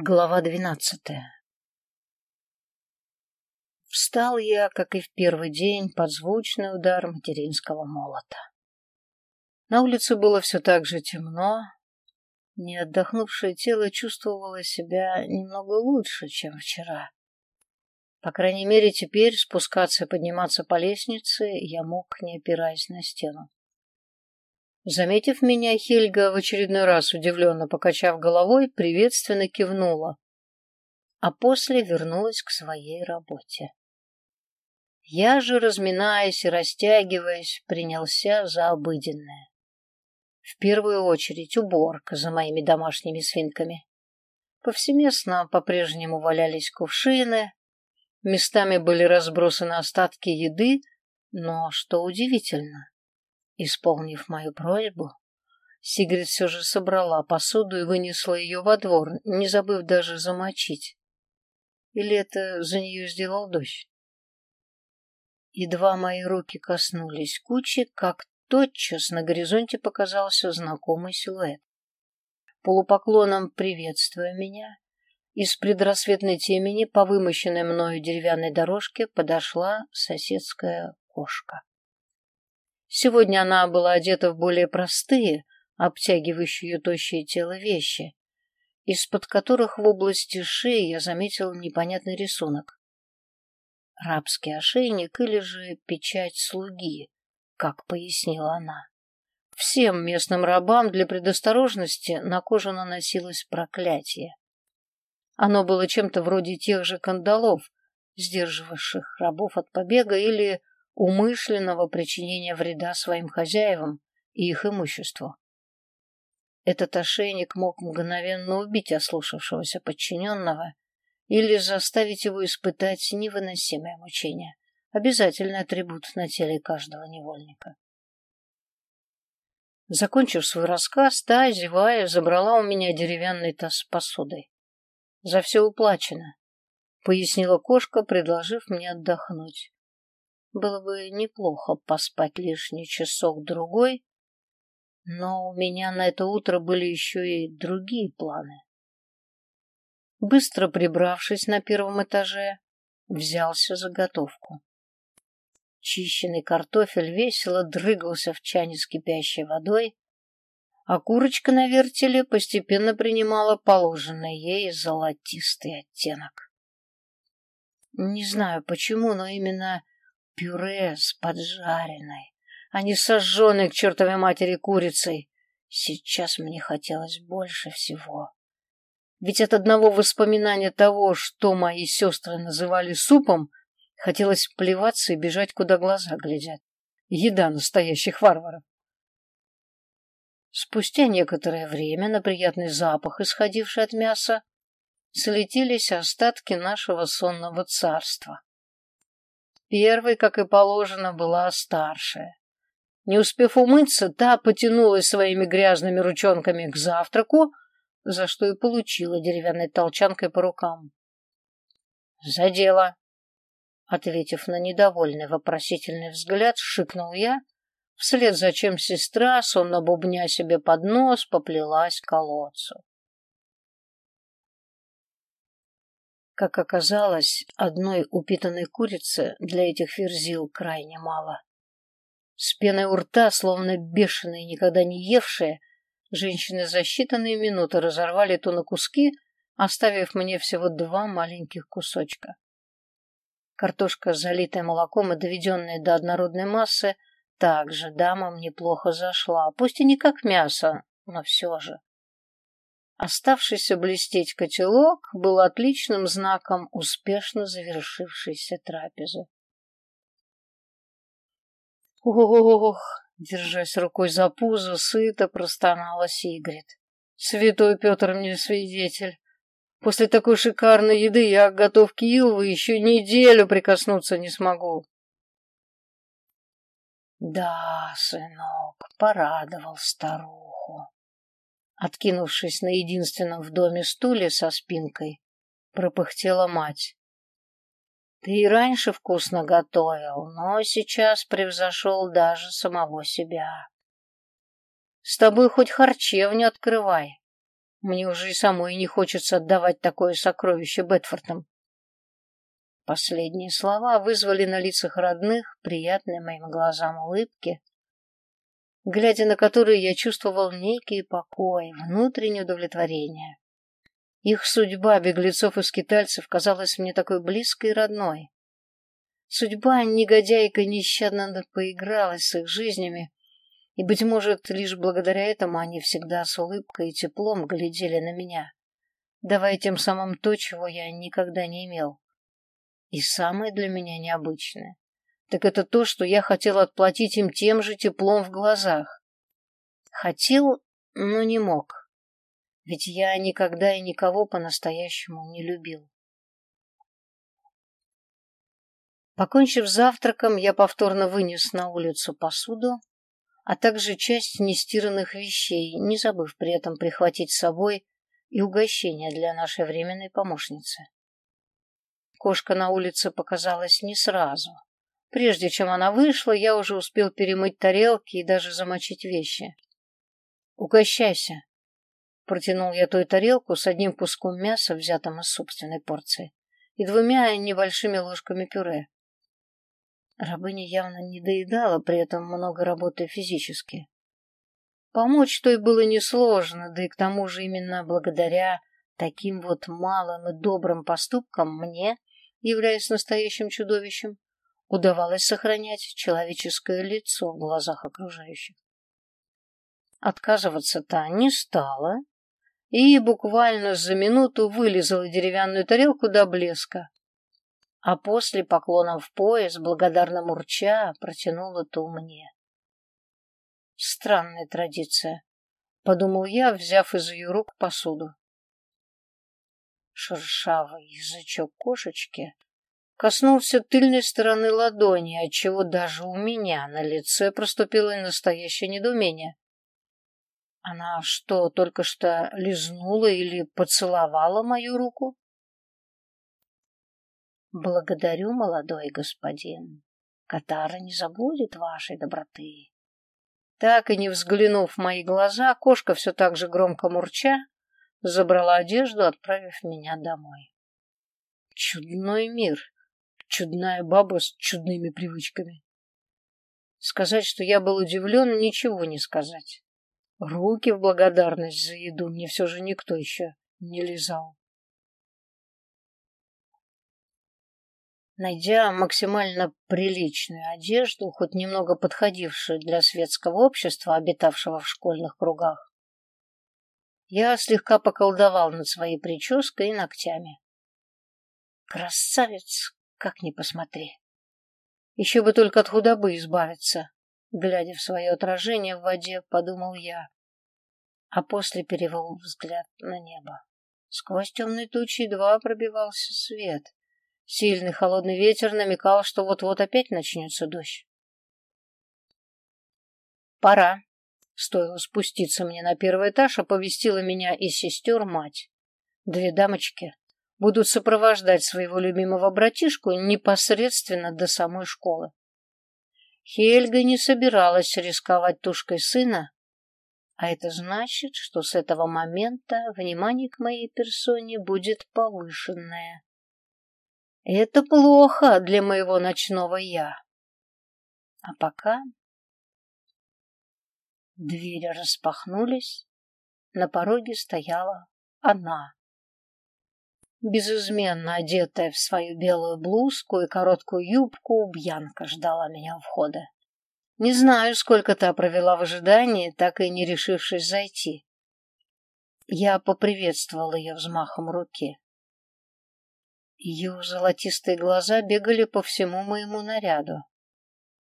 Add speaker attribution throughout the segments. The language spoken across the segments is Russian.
Speaker 1: Глава двенадцатая Встал я, как и в первый день, под звучный удар материнского молота. На улице было все так же темно. Не отдохнувшее тело чувствовало себя немного лучше, чем вчера. По крайней мере, теперь спускаться и подниматься по лестнице я мог, не опираясь на стену. Заметив меня, Хельга в очередной раз удивленно покачав головой, приветственно кивнула, а после вернулась к своей работе. Я же, разминаясь и растягиваясь, принялся за обыденное. В первую очередь уборка за моими домашними свинками. Повсеместно по-прежнему валялись кувшины, местами были разбросаны остатки еды, но, что удивительно, Исполнив мою просьбу, Сигрид все же собрала посуду и вынесла ее во двор, не забыв даже замочить. Или это за нее сделал дождь? Едва мои руки коснулись кучи, как тотчас на горизонте показался знакомый силуэт. Полупоклоном приветствуя меня, из предрассветной темени по вымощенной мною деревянной дорожке подошла соседская кошка. Сегодня она была одета в более простые, обтягивающие ее тощее тело вещи, из-под которых в области шеи я заметил непонятный рисунок. Рабский ошейник или же печать слуги, как пояснила она. Всем местным рабам для предосторожности на кожу наносилось проклятие. Оно было чем-то вроде тех же кандалов, сдерживавших рабов от побега или умышленного причинения вреда своим хозяевам и их имуществу. Этот ошейник мог мгновенно убить ослушавшегося подчиненного или заставить его испытать невыносимое мучение, обязательный атрибут на теле каждого невольника. Закончив свой рассказ, та, зевая, забрала у меня деревянный таз с посудой. «За все уплачено», — пояснила кошка, предложив мне отдохнуть. Было бы неплохо поспать лишний часок-другой, но у меня на это утро были еще и другие планы. Быстро прибравшись на первом этаже, взялся за готовку. Чищенный картофель весело дрыгался в чане с кипящей водой, а курочка на вертеле постепенно принимала положенный ей золотистый оттенок. Не знаю почему, но именно Пюре с поджаренной, а не сожженной к чертовой матери курицей. Сейчас мне хотелось больше всего. Ведь от одного воспоминания того, что мои сестры называли супом, хотелось плеваться и бежать, куда глаза глядят. Еда настоящих варваров. Спустя некоторое время на приятный запах, исходивший от мяса, слетелись остатки нашего сонного царства. Первой, как и положено, была старшая. Не успев умыться, та потянулась своими грязными ручонками к завтраку, за что и получила деревянной толчанкой по рукам. «За дело!» Ответив на недовольный вопросительный взгляд, шикнул я, вслед за чем сестра, сонно бубня себе под нос, поплелась к колодцу. Как оказалось, одной упитанной курицы для этих ферзил крайне мало. С пеной у рта, словно бешеные, никогда не евшие, женщины за считанные минуты разорвали ту на куски, оставив мне всего два маленьких кусочка. Картошка, залитая молоком и доведенная до однородной массы, также дамам неплохо зашла, пусть и не как мясо, но все же. Оставшийся блестеть котелок был отличным знаком успешно завершившейся трапезы. «Ох!» — держась рукой за пузо, сыто простонала Сигрид. «Святой Петр мне свидетель. После такой шикарной еды я к готовке Илвы еще неделю прикоснуться не смогу». «Да, сынок, порадовал старуху». Откинувшись на единственном в доме стуле со спинкой, пропыхтела мать. Ты и раньше вкусно готовил, но сейчас превзошел даже самого себя. С тобой хоть харчевню открывай. Мне уже и самой не хочется отдавать такое сокровище Бетфортам. Последние слова вызвали на лицах родных приятные моим глазам улыбки, глядя на которые я чувствовал некий покой, внутреннее удовлетворение. Их судьба беглецов и скитальцев казалась мне такой близкой и родной. Судьба негодяйка нещадно поигралась с их жизнями, и, быть может, лишь благодаря этому они всегда с улыбкой и теплом глядели на меня, давая тем самым то, чего я никогда не имел. И самое для меня необычное, так это то, что я хотел отплатить им тем же теплом в глазах. Хотел, но не мог, ведь я никогда и никого по-настоящему не любил. Покончив завтраком, я повторно вынес на улицу посуду, а также часть нестиранных вещей, не забыв при этом прихватить с собой и угощение для нашей временной помощницы. Кошка на улице показалась не сразу. Прежде чем она вышла, я уже успел перемыть тарелки и даже замочить вещи. «Угощайся!» Протянул я той тарелку с одним куском мяса, взятым из собственной порции, и двумя небольшими ложками пюре. Рабыня явно не доедала, при этом много работая физически. Помочь той было несложно, да и к тому же именно благодаря таким вот малым и добрым поступкам мне являясь настоящим чудовищем, удавалось сохранять человеческое лицо в глазах окружающих. Отказываться та не стала и буквально за минуту вылезала деревянную тарелку до блеска, а после поклоном в пояс, благодарно мурча, протянула ту мне. Странная традиция, подумал я, взяв из ее рук посуду шершавый язычок кошечки коснулся тыльной стороны ладони, отчего даже у меня на лице проступило настоящее недоумение. Она что, только что лизнула или поцеловала мою руку? Благодарю, молодой господин. Катара не забудет вашей доброты. Так и не взглянув в мои глаза, кошка все так же громко мурча забрала одежду, отправив меня домой. Чудной мир, чудная баба с чудными привычками. Сказать, что я был удивлен, ничего не сказать. Руки в благодарность за еду мне все же никто еще не лизал. Найдя максимально приличную одежду, хоть немного подходившую для светского общества, обитавшего в школьных кругах, я слегка поколдовал над своей прической и ногтями. Красавец, как ни посмотри. Еще бы только от худобы избавиться. Глядя в свое отражение в воде, подумал я. А после перевел взгляд на небо. Сквозь темные тучи едва пробивался свет. Сильный холодный ветер намекал, что вот-вот опять начнется дождь. «Пора», Стоило спуститься мне на первый этаж, оповестила меня и сестер мать. Две дамочки будут сопровождать своего любимого братишку непосредственно до самой школы. Хельга не собиралась рисковать тушкой сына, а это значит, что с этого момента внимание к моей персоне будет повышенное. Это плохо для моего ночного «я». А пока Двери распахнулись. На пороге стояла она. Безызменно одетая в свою белую блузку и короткую юбку, Бьянка ждала меня у входа. Не знаю, сколько та провела в ожидании, так и не решившись зайти. Я поприветствовал ее взмахом руки. Ее золотистые глаза бегали по всему моему наряду.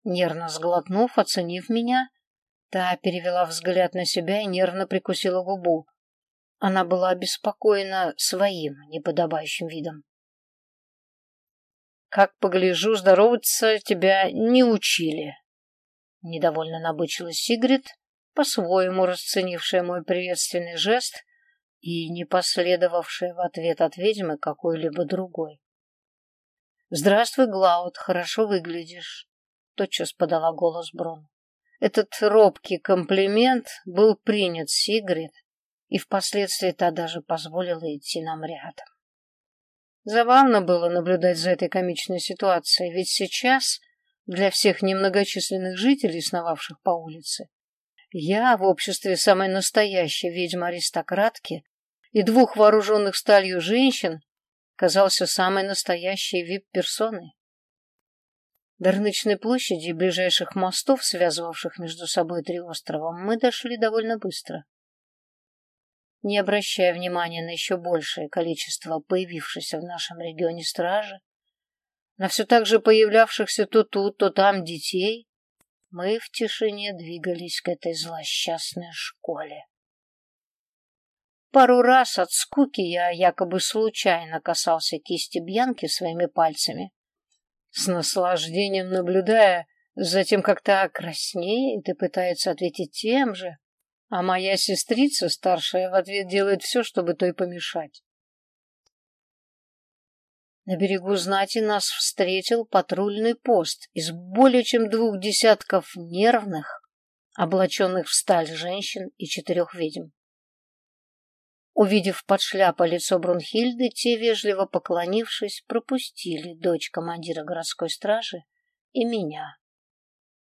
Speaker 1: Нервно сглотнув, оценив меня, Та перевела взгляд на себя и нервно прикусила губу. Она была обеспокоена своим неподобающим видом. «Как погляжу, здороваться тебя не учили», — недовольно набычилась Сигрид, по-своему расценившая мой приветственный жест и не последовавшая в ответ от ведьмы какой-либо другой. «Здравствуй, Глауд, хорошо выглядишь», — тотчас подала голос Брон. Этот робкий комплимент был принят Сигрид и впоследствии та даже позволила идти нам рядом. Забавно было наблюдать за этой комичной ситуацией, ведь сейчас для всех немногочисленных жителей, сновавших по улице, я в обществе самой настоящей ведьмы-аристократки и двух вооруженных сталью женщин казался самой настоящей вип-персоной. До рыночной площади и ближайших мостов, связывавших между собой три острова, мы дошли довольно быстро. Не обращая внимания на еще большее количество появившихся в нашем регионе стражи, на все так же появлявшихся то тут, то там детей, мы в тишине двигались к этой злосчастной школе. Пару раз от скуки я якобы случайно касался кисти Бьянки своими пальцами, с наслаждением наблюдая за тем, как та краснеет и пытается ответить тем же, а моя сестрица старшая в ответ делает все, чтобы той помешать. На берегу знати нас встретил патрульный пост из более чем двух десятков нервных, облаченных в сталь женщин и четырех ведьм. Увидев под шляпой лицо Брунхильды, те, вежливо поклонившись, пропустили дочь командира городской стражи и меня.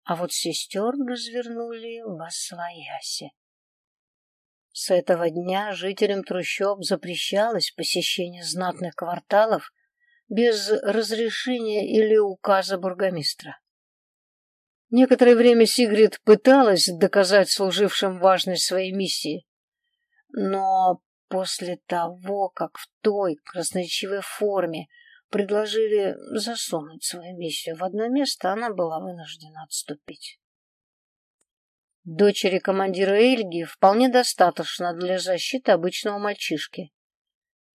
Speaker 1: А вот сестер развернули в освояси. С этого дня жителям трущоб запрещалось посещение знатных кварталов без разрешения или указа бургомистра. Некоторое время Сигрид пыталась доказать служившим важность своей миссии, но после того, как в той красноречивой форме предложили засунуть свою миссию в одно место, она была вынуждена отступить. Дочери командира Эльги вполне достаточно для защиты обычного мальчишки.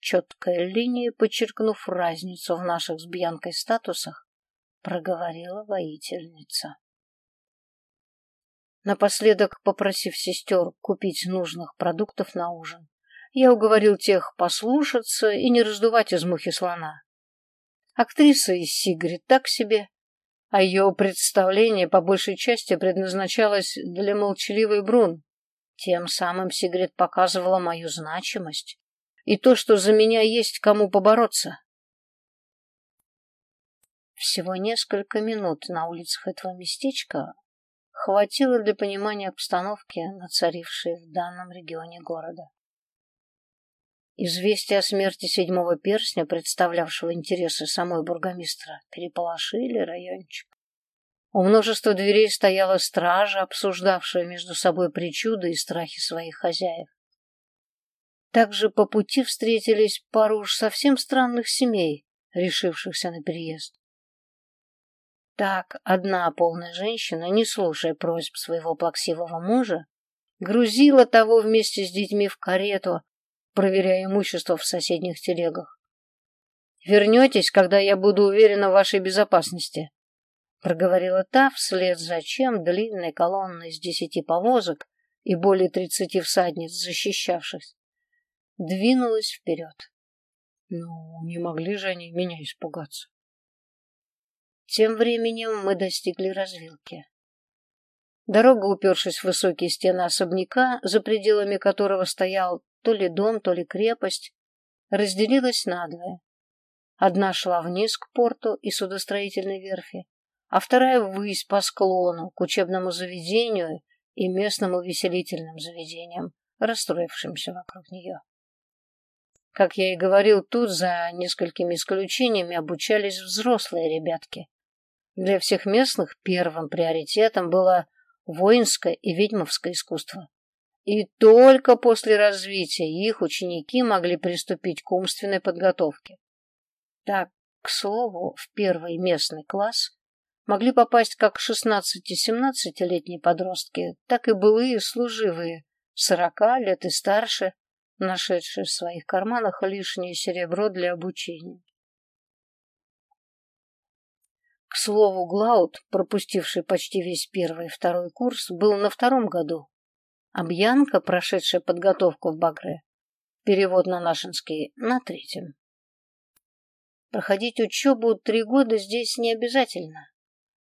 Speaker 1: Четкая линия, подчеркнув разницу в наших с Бьянкой статусах, проговорила воительница. Напоследок, попросив сестер купить нужных продуктов на ужин, я уговорил тех послушаться и не раздувать из мухи слона. Актриса из Сигрид так себе, а ее представление по большей части предназначалось для молчаливой Брун. Тем самым Сигрид показывала мою значимость и то, что за меня есть кому побороться. Всего несколько минут на улицах этого местечка хватило для понимания обстановки, нацарившей в данном регионе города. Известие о смерти седьмого перстня, представлявшего интересы самой бургомистра, переполошили райончик. У множества дверей стояла стража, обсуждавшая между собой причуды и страхи своих хозяев. Также по пути встретились пару уж совсем странных семей, решившихся на переезд. Так одна полная женщина, не слушая просьб своего плаксивого мужа, грузила того вместе с детьми в карету, проверяя имущество в соседних телегах. «Вернетесь, когда я буду уверена в вашей безопасности», — проговорила та, вслед за чем длинной колонной из десяти повозок и более тридцати всадниц, защищавшись, двинулась вперед. Ну, не могли же они меня испугаться. Тем временем мы достигли развилки. Дорога, упершись в высокие стены особняка, за пределами которого стоял то ли дом, то ли крепость, разделилась надвое. Одна шла вниз к порту и судостроительной верфи, а вторая ввысь по склону к учебному заведению и местным увеселительным заведениям, расстроившимся вокруг нее. Как я и говорил, тут за несколькими исключениями обучались взрослые ребятки. Для всех местных первым приоритетом было воинское и ведьмовское искусство. И только после развития их ученики могли приступить к умственной подготовке. Так, к слову, в первый местный класс могли попасть как 16-17-летние подростки, так и былые служивые, 40 лет и старше, нашедшие в своих карманах лишнее серебро для обучения. К слову, Глауд, пропустивший почти весь первый и второй курс, был на втором году, а Бьянка, прошедшая подготовку в Багре, перевод на нашинский, на третьем. Проходить учебу три года здесь не обязательно.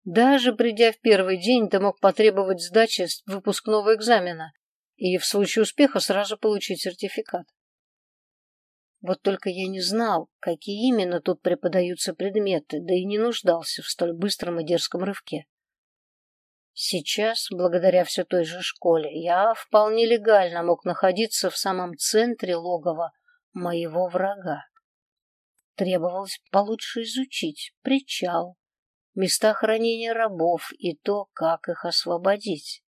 Speaker 1: Даже придя в первый день, ты мог потребовать сдачи выпускного экзамена, и в случае успеха сразу получить сертификат. Вот только я не знал, какие именно тут преподаются предметы, да и не нуждался в столь быстром и дерзком рывке. Сейчас, благодаря все той же школе, я вполне легально мог находиться в самом центре логова моего врага. Требовалось получше изучить причал, места хранения рабов и то, как их освободить.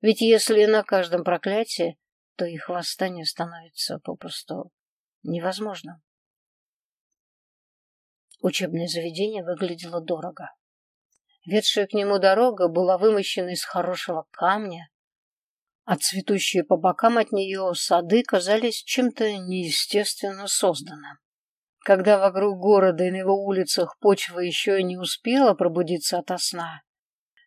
Speaker 1: Ведь если на каждом проклятии, то их восстание становится попросту невозможным. Учебное заведение выглядело дорого. Ведшая к нему дорога была вымощена из хорошего камня, а цветущие по бокам от нее сады казались чем-то неестественно созданным. Когда вокруг города и на его улицах почва еще не успела пробудиться ото сна,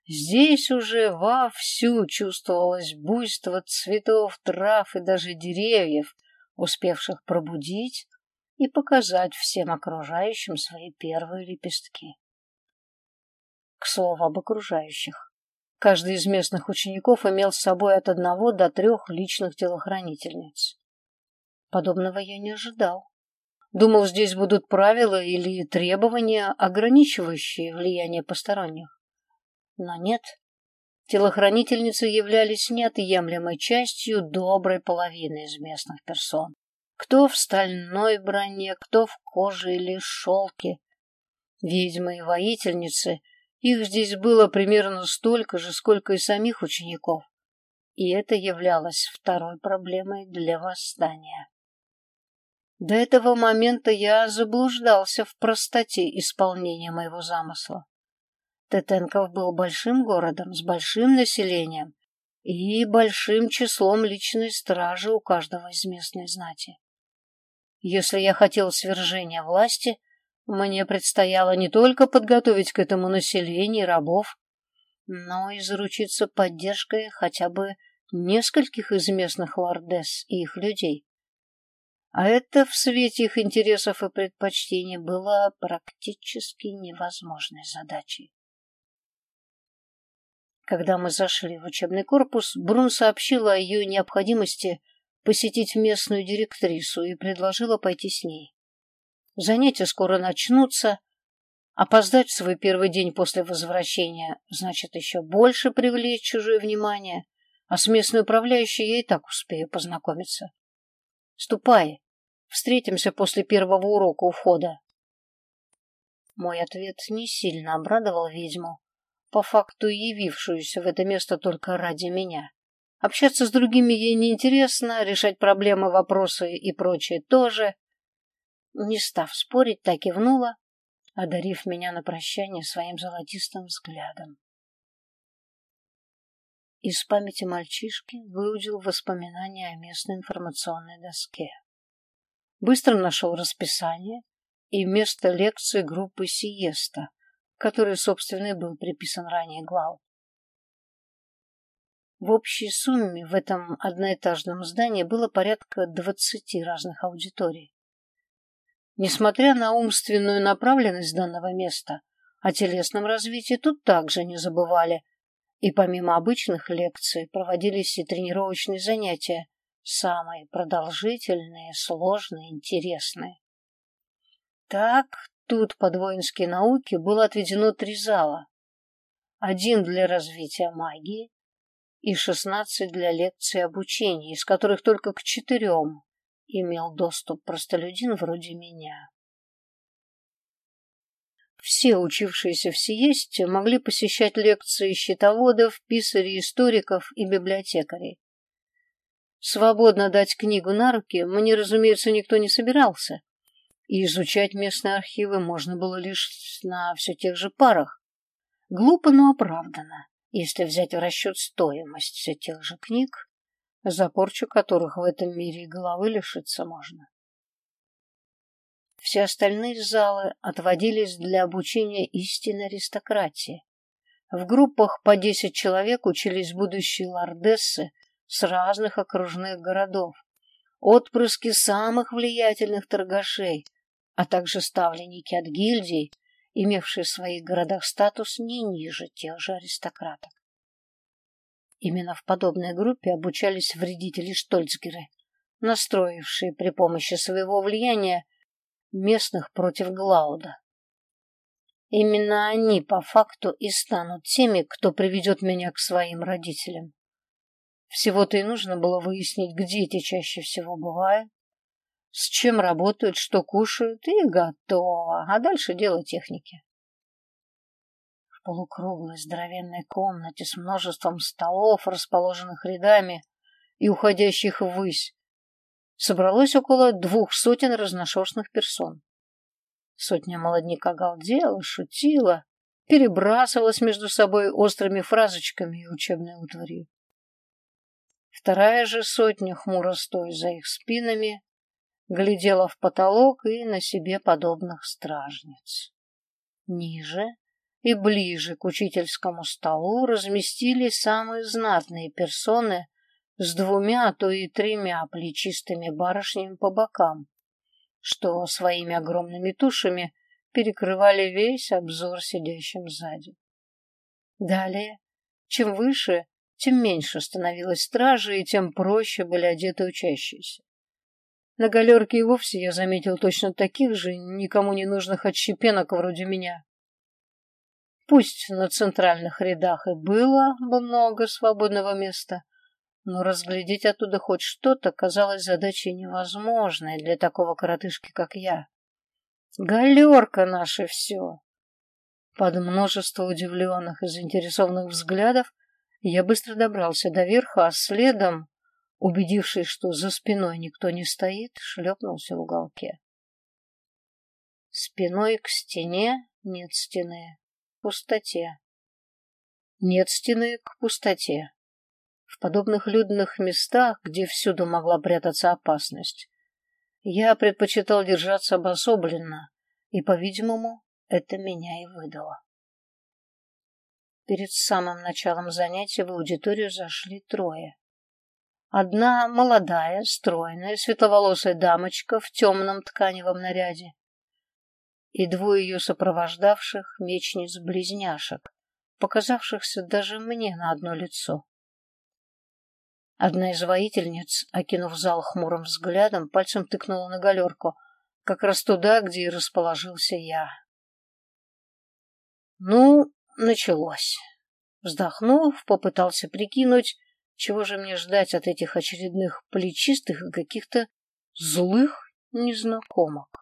Speaker 1: здесь уже вовсю чувствовалось буйство цветов, трав и даже деревьев, успевших пробудить и показать всем окружающим свои первые лепестки. К слову об окружающих. Каждый из местных учеников имел с собой от одного до трех личных телохранительниц. Подобного я не ожидал. Думал, здесь будут правила или требования, ограничивающие влияние посторонних. Но нет. Телохранительницы являлись неотъемлемой частью доброй половины из местных персон. Кто в стальной броне, кто в коже или шелке. Ведьмы и воительницы их здесь было примерно столько же, сколько и самих учеников. И это являлось второй проблемой для восстания. До этого момента я заблуждался в простоте исполнения моего замысла. Тетенков был большим городом с большим населением и большим числом личной стражи у каждого из местной знати. Если я хотел свержения власти, мне предстояло не только подготовить к этому население рабов, но и заручиться поддержкой хотя бы нескольких из местных лордес и их людей. А это в свете их интересов и предпочтений было практически невозможной задачей. Когда мы зашли в учебный корпус, Брун сообщила о ее необходимости посетить местную директрису и предложила пойти с ней. Занятия скоро начнутся. Опоздать в свой первый день после возвращения значит еще больше привлечь чужое внимание, а с местной управляющей я и так успею познакомиться. Ступай, встретимся после первого урока у входа. Мой ответ не сильно обрадовал ведьму, по факту явившуюся в это место только ради меня. Общаться с другими ей неинтересно, решать проблемы, вопросы и прочее тоже. Не став спорить, так и внула, одарив меня на прощание своим золотистым взглядом. Из памяти мальчишки выудил воспоминания о местной информационной доске. Быстро нашел расписание и место лекции группы «Сиеста», который, собственно, был приписан ранее глав. В общей сумме в этом одноэтажном здании было порядка двадцати разных аудиторий. Несмотря на умственную направленность данного места, о телесном развитии тут также не забывали, и помимо обычных лекций проводились и тренировочные занятия, самые продолжительные, сложные, интересные. Так, тут под воинские науки было отведено три зала. Один для развития магии и шестнадцать для лекций обучения, из которых только к четырем имел доступ простолюдин вроде меня. Все учившиеся в Сиесте могли посещать лекции счетоводов, писарей, историков и библиотекарей. Свободно дать книгу на руки мне, разумеется, никто не собирался, и изучать местные архивы можно было лишь на все тех же парах. Глупо, но оправданно, если взять в расчет стоимость все тех же книг за порчу которых в этом мире головы лишиться можно. Все остальные залы отводились для обучения истинной аристократии. В группах по десять человек учились будущие лордессы с разных окружных городов, отпрыски самых влиятельных торгашей, а также ставленники от гильдий, имевшие в своих городах статус не ниже тех же аристократов. Именно в подобной группе обучались вредители-штольцгеры, настроившие при помощи своего влияния местных против Глауда. Именно они по факту и станут теми, кто приведет меня к своим родителям. Всего-то и нужно было выяснить, где эти чаще всего бывают, с чем работают, что кушают, и готово. А дальше дело техники. В полукруглой здоровенной комнате с множеством столов, расположенных рядами и уходящих ввысь, собралось около двух сотен разношерстных персон. Сотня молодняка галдела, шутила, перебрасывалась между собой острыми фразочками и учебной утварью. Вторая же сотня, хмуро стоя за их спинами, глядела в потолок и на себе подобных стражниц. Ниже и ближе к учительскому столу разместились самые знатные персоны с двумя, а то и тремя плечистыми барышнями по бокам, что своими огромными тушами перекрывали весь обзор сидящим сзади. Далее, чем выше, тем меньше становилось стражи, и тем проще были одеты учащиеся. На галерке и вовсе я заметил точно таких же, никому не нужных отщепенок вроде меня. Пусть на центральных рядах и было много свободного места, но разглядеть оттуда хоть что-то казалось задачей невозможной для такого коротышки, как я. Галерка наше все. Под множество удивленных и заинтересованных взглядов я быстро добрался до верха, а следом, убедившись, что за спиной никто не стоит, шлепнулся в уголке. Спиной к стене нет стены, пустоте. Нет стены к пустоте. В подобных людных местах, где всюду могла прятаться опасность, я предпочитал держаться обособленно, и, по-видимому, это меня и выдало. Перед самым началом занятия в аудиторию зашли трое. Одна молодая, стройная, светловолосая дамочка в темном тканевом наряде и двое ее сопровождавших мечниц-близняшек, показавшихся даже мне на одно лицо. Одна из воительниц, окинув зал хмурым взглядом, пальцем тыкнула на галерку, как раз туда, где и расположился я. Ну, началось. Вздохнув, попытался прикинуть, чего же мне ждать от этих очередных плечистых и каких-то злых незнакомок.